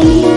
You.